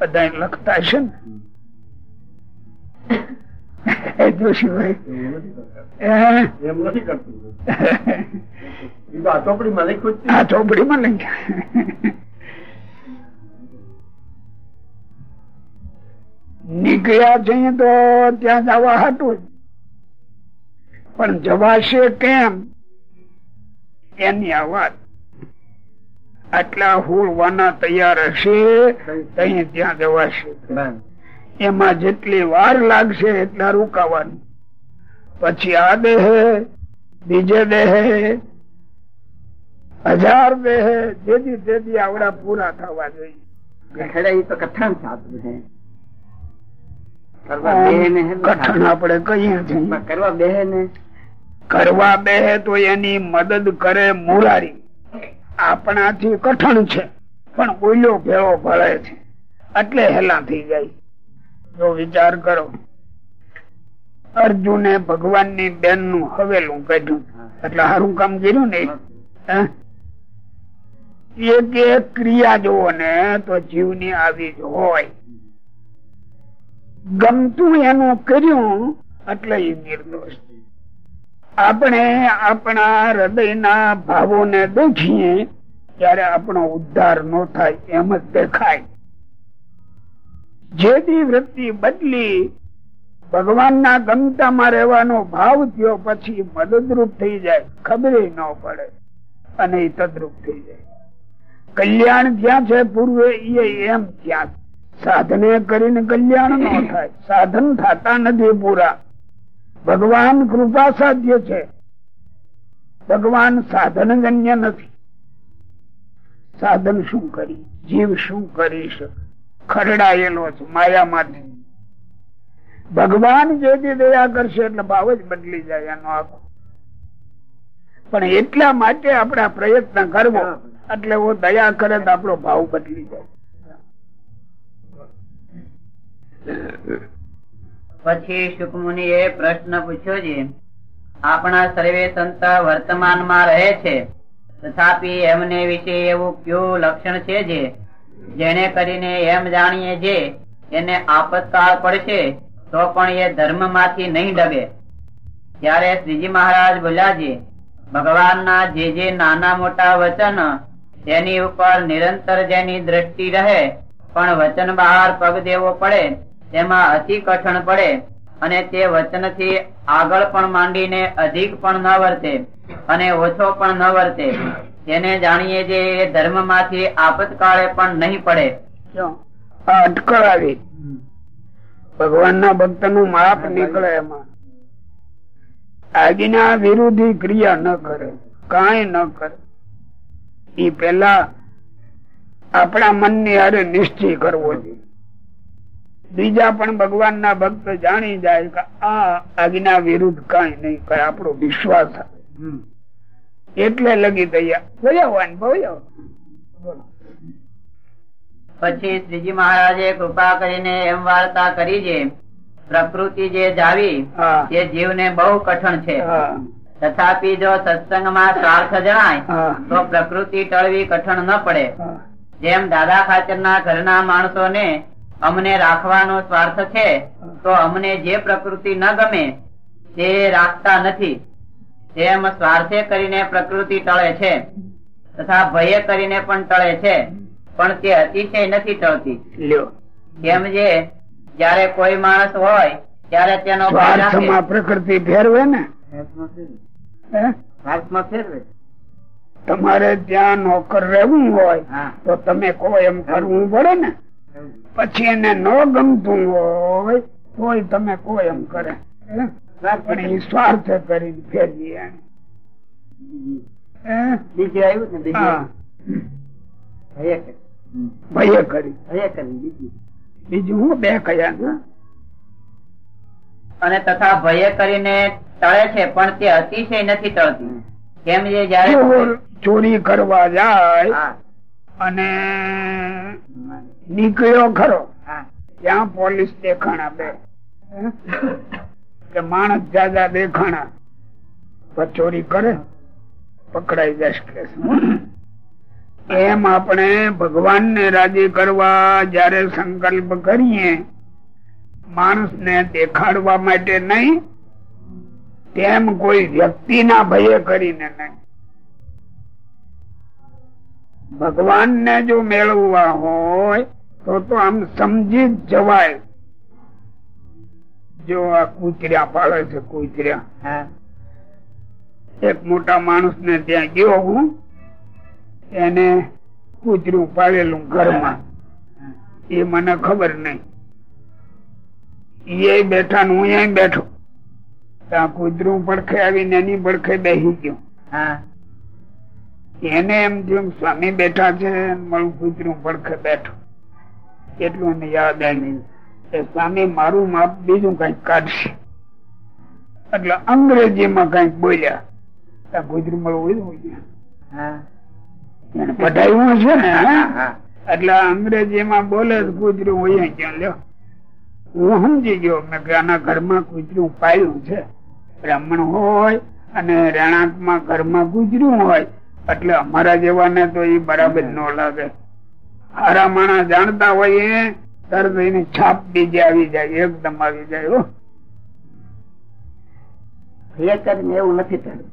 બધા લખતા છે ને? જોશીભાઈ એમ નથી કરતું. ચોપડીમાં લખ્યું ચોપડીમાં લખ્યા. નીકળ્યા છે તો ત્યાં જવા હતું. પણ જવાશે કેમ? એની આ વાત. આટલા હોળવાના તૈયાર હશે તહી ત્યાં જવાશે. એમાં જેટલી વાર લાગશે એટલા રોકાવાનું. પછી આ દેહે બીજે દેહે હજાર દેહે જેથી તેથી આવડા પૂરા થવા જોઈએ. તો થતું છે. કરવા બેહે ને ને. કરવા બેહે ને કરવા બેહે તો એની મદદ કરે મુરારી. આપણાથી કઠણ છે પણ ઓઈલો ભેળો ભળે છે. એટલે હેલા થઈ જાય. જો વિચાર કરો. અર્જુને ભગવાનની બેનનું હવેલું કાઢ્યું. એટલે સારું કામ કર્યું ને? એક એક ક્રિયા જોવો ને તો જીવની આવી જ હોય. ગમતું એનું કર્યું એટલે નિર્દોષ. આપણે આપણા હૃદયના ભાવોને દેખીએ ત્યારે આપણો ઉદ્ધાર ન થાય એમ જ દેખાય. જે વૃત્તિ બદલી, ભગવાનના ગમતામાં રહેવાનો ભાવ થયો પછી મદદરૂપ થઈ જાય, ખબર ન પડે અને એ તદરૂપ થઈ જાય. કલ્યાણ જ્યાં છે પૂર્વે એમ ત્યાં સાધને કરીને કલ્યાણ ન થાય. સાધન થતા નથી પૂરા. ભગવાન કૃપા સાધ્ય છે. ભગવાન સાધન જન્ય નથી. સાધન શું કરી? જીવ શું કરી શકે? ખરડાયેલો છે માયામાંથી. ભગવાન જે જે દયા કરશે એટલે ભાવ જ બદલી જાય એનો આખો. પણ એટલા માટે આપણે પ્રયત્ન કરવો એટલે દયા કરે તો આપણો ભાવ બદલી જાય. પછી શુકમુનિ એ પ્રશ્ન પૂછ્યો છે, આપણા સર્વે સંત વર્તમાનમાં રહે છે, તથાપિ એમને વિશે એવું કયું લક્ષણ છે જે? જેને કરીને એમ જાણીએ જે એને આપતકાળ પડશે, તો પણ એ ધર્મમાંથી નહીં ડગે ત્યારે શ્રીજી મહારાજ બોલ્યા છે, ભગવાનના જે જે નાના મોટા વચન, તેની ઉપર નિરંતર જેની દ્રષ્ટિ રહે, પણ વચન બહાર પગ દેવો પડે તેમાં અતિ કઠણ પડે અને તે વચનથી આગળ પણ માંડીને અધિક પણ ન વર્તે અને ઓછો પણ ન વર્તે. તેને જાણીએ જે એ ધર્મમાંથી આપતકાળે પણ નહીં પડે. અટકળ આવી. ભગવાન ના ભક્તનું માપ નીકળે એમાં. આજ્ઞા વિરોધી ક્રિયા ન કરે, કઈ ન કરે. એ પેલા આપણા મનની હારે નિશ્ચય કરવો જોઈએ. બીજા પણ ભગવાન ના ભક્ત જાણી જાય કે આ આજ્ઞા વિરુદ્ધ કઈ નહીં કઈ આપણો વિશ્વાસ એટલે લગી ભયો પછી શ્રીજી મહારાજે કૃપા કરીને એમ વાર્તા કરી છે પ્રકૃતિ જે જાવી તે જીવને બહુ કઠણ છે. હા. તથાપિ જો સત્સંગમાં સ્વાર્થ જણાય તો પ્રકૃતિ ટળવી કઠણ ન પડે. જેમ દાદા ખાચરના ઘરના માણસોને અમને રાખવાનો સ્વાર્થ છે તો અમને જે પ્રકૃતિ ન ગમે તે રાખતા નથી. તેમ સ્વાર્થે કરીને પ્રકૃતિ ટળે છે તથા ભયે કરીને પણ ટળે છે પણ તે અતિશય નથી ટળતી. લ્યો. કેમ જે જયારે કોઈ માણસ હોય ત્યારે તેનો પ્રકૃતિ ફેરવે ને? તમારે ત્યાં નોકર રહેવું હોય તો તમે કોઈ એમ કરવું પડે ને? પછી એને ન ગમતું હોય તોય તમે કોઈ એમ કરે. પણ એ સ્વાર્થ કરી ફેરવી એને. બીજું આવ્યું ને હા. ભય કરી. ભય કરી. બીજું. બીજું હું બે કયા ને? અને તથા ભયે કરીને ટળે છે પણ તે અતિશય નથી ટળતી. કેમ જે જયારે ચોરી કરવા જાય અને નીકળ્યો ખરો. હા. ત્યાં પોલીસ દેખાણા બે કે માણસ જાજા દેખાણા. તો ચોરી કરે. પકડાઈ જશ કેસ. એમ આપણે ભગવાન ને રાજી કરવા જયારે સંકલ્પ કરીએ માણસ ને દેખાડવા માટે નહીં તેમ કોઈ વ્યક્તિ ના ભયે કરીને નહીં. ભગવાન ને જો મેળવવા હોય તો તો આમ સમજી જ જવાય. જો આ કૂતર્યા પાળે છે કૂતર્યા. એક મોટા માણસ ને ત્યાં ગયો હું એને કૂતરું પાળેલું ઘરમાં. એ મને ખબર નહીં. એ બેઠા ને હું અહીં બેઠો. ત્યાં કૂતરું પડખે આવીને એની પડખે બેસી ગયો. હા. એને એમ થયું સ્વામી બેઠા છે મારું કૂતરું પડખે બેઠું. એટલું એને યાદ આવ્યું કે સ્વામી મારું માપ બીજું કંઈક કાઢશે. એટલે અંગ્રેજીમાં કંઈક બોલ્યા. ત્યાં મળવું પઢાયું છે ને એટલે અંગ્રેજીમાં બોલે ગુજરું હોય ક્યાં? લ્યો. હું સમજી ગયો મેં કે આના ઘરમાં ગુજરું પાયું છે. બ્રાહ્મણ હોય અને રહેણાંકમાં ઘરમાં ગુજરું હોય એટલે અમારા જેવાને તો એ બરાબર ન લાગે. હારા માણસ જાણતા હોય તરત એની છાપ બીજી આવી જાય એકદમ આવી જાય એવું નથી થતું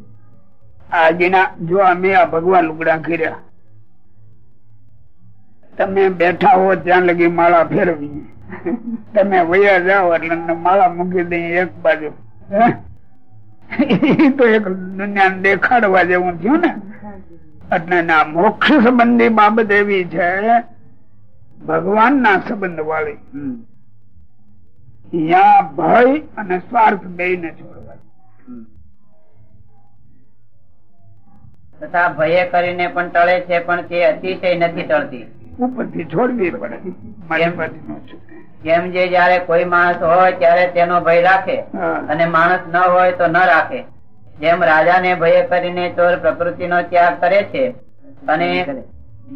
આજના જો અમે આ ભગવાન લુગડા કર્યા તમે બેઠા હો ત્યાં લગી માળા ફેરવી. તમે વયા જાઓ એટલે માળા મૂકી દઈએ એક બાજુ? તો એક દુનિયાને દેખાડવા જેવું થયું ને. આ મોક્ષ સંબંધી બાબત એવી છે ભગવાન ના સંબંધ વાળી. ત્યાં ભય અને સ્વાર્થ બે ને છોડવા તથા ભયે કરીને પણ ટળે છે પણ તે અતિશય નથી ટળતી. ઉપરથી છોડવી પડે. જેમ જે જયારે કોઈ માણસ હોય ત્યારે તેનો ભય રાખે. અને માણસ ન હોય તો ન રાખે. જેમ રાજાને ભય કરીને ચોર પ્રકૃતિનો ત્યાગ કરે છે, અને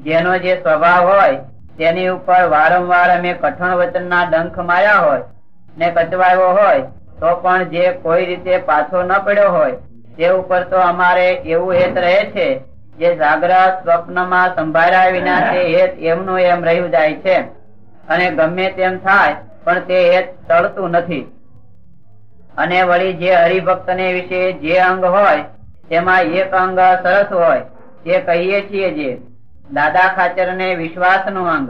જેનો જે સ્વભાવ હોય, તેની ઉપર વારંવાર અમે કઠણ વચનના ડંખ માર્યા હોય, ને કચવાયો હોય, તો પણ જે કોઈ રીતે પાછો ન પડ્યો હોય, તે ઉપર તો અમારે એવું હેત રહે છે, જે જાગ્રત સ્વપ્નમાં સંભાળ્યા વિના તે હેત એમનું એમ રહ્યું જાય છે. અને ગમે તેમ થાય, પણ તે હેત ટળતું નથી. અને વળી જે હરિભક્ત ને વિશે જે અંગ હોય, તેમાં એક અંગ સરસ હોય, તે કહીએ છીએ જે દાદા ખાચર ને વિશ્વાસનું અંગ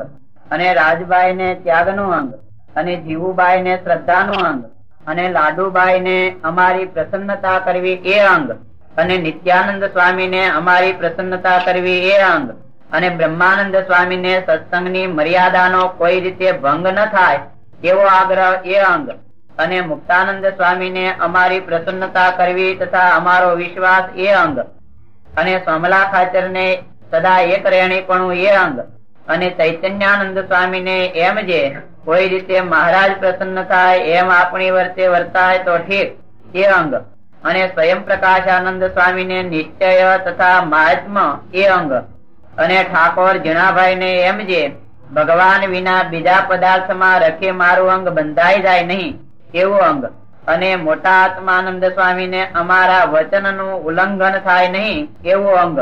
અને રાજબાઈ ને ત્યાગનું અંગ અને જીવુબાઈ ને શ્રદ્ધા નું અંગ અને લાડુબાઈ ને અમારી પ્રસન્નતા કરવી એ અંગ અને નિત્યાનંદ સ્વામી ને અમારી પ્રસન્નતા કરવી એ અંગ અને બ્રહ્માનંદ સ્વામી ને સત્સંગની મર્યાદાનો કોઈ રીતે ભંગ ન થાય એવો આગ્રહ એ અંગ અને મુક્તાનંદ સ્વામી ને અમારી પ્રસન્નતા કરવી તથા અમારો વિશ્વાસ એ અંગ. અને સમલા ખાચર ને સદા એક રહેણીપણું એ અંગ. અને ચૈતન્યાનંદ સ્વામી ને એમ જે, કોઈ રીતે મહારાજ પ્રસન્ન થાય એમ આપણી વર્તે વર્તાય તો ઠીક, એ અંગ. અને સ્વયં પ્રકાશાનંદ સ્વામી ને નિશ્ચય તથા મહાત્મા એ અંગ. અને ઠાકોર જીણાભાઈ ને એમ જે, ભગવાન વિના બીજા પદાર્થમાં રખે મારું અંગ બંધાઈ જાય નહીં. એવું અંગ. અને મોટા આત્માનંદ સ્વામી ને અમારા વચનનું ઉલ્લંઘન થાય નહીં એવું અંગ.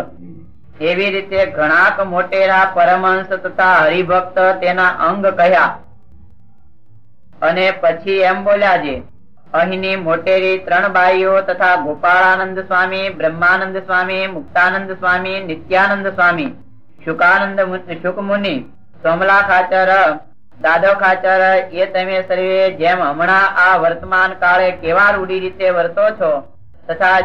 એવી રીતે ઘણાક મોટેરા પરમહંસ તથા હરિભક્ત તેના અંગ કહ્યા. અને પછી એમ બોલ્યા છે અહીંની મોટેરી ત્રણ બાઈઓ તથા ગોપાળાનંદ સ્વામી, બ્રહ્માનંદ સ્વામી, મુક્તાનંદ સ્વામી, નિત્યાનંદ સ્વામી, શુકાનંદ શુકમુનિ શુક સોમલા ખાચર દાદો ખાચર, એ તમે સર્વે જેમ હમણાં આ વર્તમાન કાળે કેવા રૂઢી રીતે વર્તો છો? તથા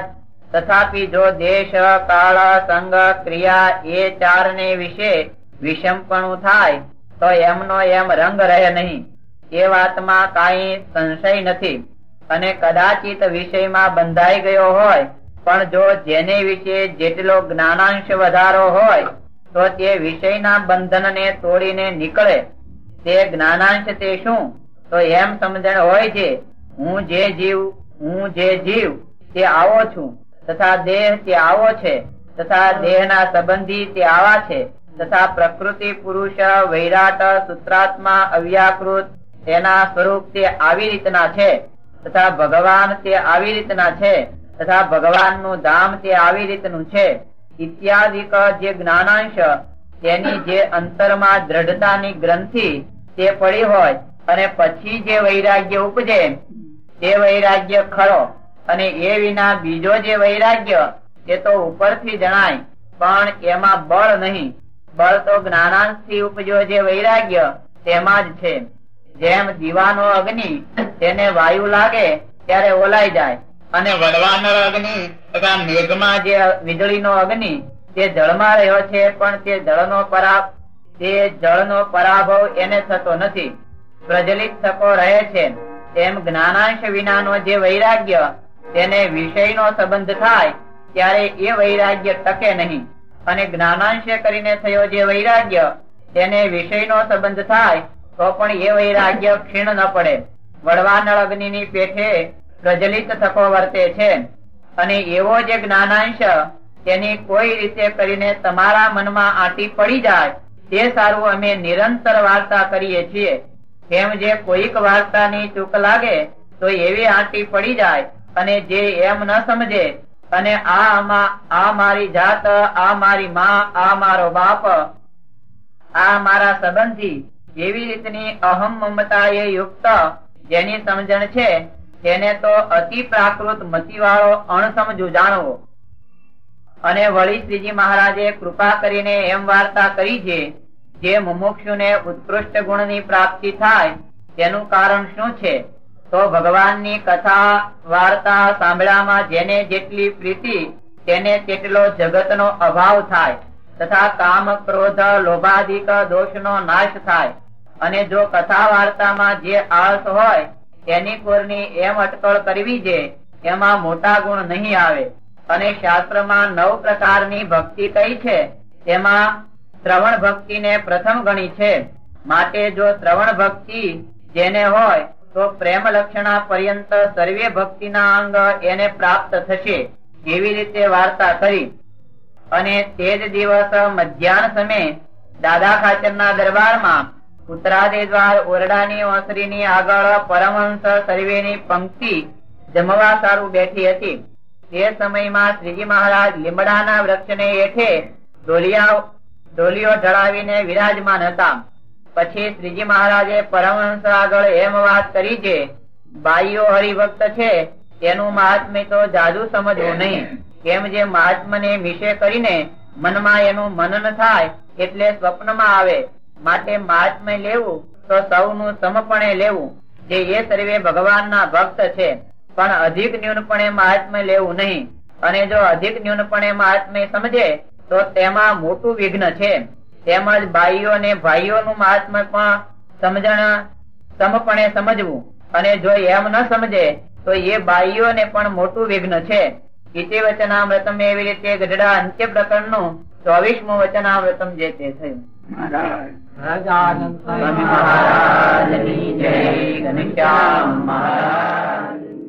તથાપી જો દેશ, કાળ, સંગ, ક્રિયા એ ચાર ને વિશે વિષમપણું થાય, તો એમનો એમ રંગ રહે નહીં. એ વાતમાં કાંઈ સંશય નથી. અને કદાચિત વિષયમાં બંધાઈ ગયો હોય, પણ જો જેને વિશે જેટલો જ્ઞાનાંશ વધારો હોય, તો તે વિષયના બંધનને તોડીને નીકળે. તે જ્ઞાનાંશ તે શું? તો એમ સમજણ હોય છે, હું જે જીવ, હું જે જીવ, તે આવો છું. તથા દેહ તે આવો છે, તથા દેહના સંબંધી તે આવા છે, તથા પ્રકૃતિ, પુરુષ, વૈરાટ, સૂત્રાત્મા, અવ્યાકૃત, તેના સ્વરૂપ તે આવી રીતના છે, તથા ભગવાન તે આવી રીતના છે, તથા ભગવાનનું ધામ તે આવી રીતનું છે. ઇત્યાદિક જે જ્ઞાનાંશ, તેની જે અંતરમાં દ્રઢતાની ગ્રંથિ તે પડી હોય અને પછી જે વૈરાગ્ય ઉપજે, તે વૈરાગ્ય ખરો. અને એ વિના બીજો જે વૈરાગ્ય તે તો ઉપરથી જણાય, પણ એમાં બળ નહીં. બળ તો જ્ઞાનાંશ ઉપજો જે વૈરાગ્ય, તેમાં જ છે. જેમ દીવાનો અગ્નિ, તેને વાયુ લાગે, ત્યારે ઓલાઈ જાય. અને વડવાનો અગ્નિ તથા મેઘમાં જે વીજળીનો અગ્નિ, તે જળમાં રહ્યો છે, પણ તે જળનો પરા તે જળનો પરાભવ એને થતો નથી. પ્રજલિત થતો રહે છે. તેમ જ્ઞાનાંશ વિનાનો જે વૈરાગ્ય તેને વિષયનો સંબંધ થાય, ત્યારે એ વૈરાગ્ય ટકે નહીં. અને જ્ઞાનાંશ કરીને થયો જે વૈરાગ્ય તેને વિષયનો સંબંધ થાય, તો પણ એ વૈરાગ્ય ક્ષીણ ન પડે. વડવાનળ અગ્નિની પેઠે પ્રજલિત થકો વર્તે છે. અને એવો જે જ્ઞાનાંશ તેની કોઈ રીતે કરીને તમારા મનમાં આંટી પડી જાય તે સારું અમે નિરંતર વાર્તા કરીએ છીએ. એમ જે કોઈક વાર્તાની ચૂક લાગે, તો એવી આંટી પડી જાય અને જે એમ ન સમજે, અને આ આ મારી જાત, આ મારી માં, આ મારો બાપ, આ મારા સંબંધી, એવી રીતની અહમ મમતા એ યુક્ત, જેની સમજણ છે, તેને તો અતિ પ્રાકૃત મતી વાળો અણસમજુ જાણવો. અને વળી શ્રીજી મહારાજે કૃપા કરીને એમ વાર્તા કરી છે, જે મુમુક્ષુને ઉત્કૃષ્ટ ગુણની પ્રાપ્તિ થાય, તેનું કારણ શું છે? તો ભગવાનની કથા વાર્તા સાંભળવામાં જેને જેટલી પ્રીતિ, તેને તેટલો જગતનો અભાવ થાય, તથા કામ, ક્રોધ, લોભાધિક દોષનો નાશ થાય. અને જો કથા વાર્તામાં જે આળસ હોય, તેની કોરની એમ અટકળ કરવી છે, એમાં મોટા ગુણ નહીં આવે. અને શાસ્ત્રમાં નવ પ્રકારની ભક્તિ કઈ છે? તેમાં શ્રવણ ભક્તિ ને પ્રથમ ગણી છે. માટે જો શ્રવણ ભક્તિ જેને હોય, તો પ્રેમ લક્ષણા પર્યંત સર્વે ભક્તિના અંગ એને પ્રાપ્ત થશે. એવી રીતે વાર્તા કરી. અને તે જ દિવસ મધ્યાહન સમયે દાદા ખાચરના દરબારમાં ઉત્તરાદે દ્વાર ઓરડાની ઓસરીની આગળ પરમહંસ સર્વેની પંક્તિ જમવા સારું બેઠી હતી. તે સમયમાં શ્રીજી મહારાજ લીમડાના વૃક્ષને હેઠે ડોલિયા ડોલીઓ ઢળાવીને વિરાજમાન હતા. પછી શ્રીજી મહારાજે પરમહંસ આગળ એમ વાત કરી છે બાઈઓ હરિભક્ત છે, તેનું મહાત્મ્ય તો જાદુ સમજવું નહીં. કેમ જે મહાત્મને મિશે કરીને મનમાં એનું મનન થાય એટલે સ્વપ્નમાં આવે. માટે મહાત્મ્ય લેવું તો સૌનું સમપણે લેવું. જે એ સર્વે ભગવાનના ભક્ત છે. પણ અધિક ન્યૂનપણે મહાત્મ્ય લેવું નહીં. અને જો અધિક ન્યૂનપણે મહાત્મ્ય સમજે તો તેમાં મોટું વિઘ્ન છે. તેમજ ભાઈઓ અને ભાઈઓનું મહાત્મ્ય પણ સમજણ સમપણે સમજવું. અને જો એમ ન સમજે તો એ ભાઈઓને પણ મોટું વિઘ્ન છે. ઇતિ વચનામૃતમ એવી રીતે ગઢડા અંત્ય પ્રકરણનું ચોવીસમું વચનામૃતમ જે તે થયું મહારાજ. મહારાજ જય ઘનશ્યામ મહારાજ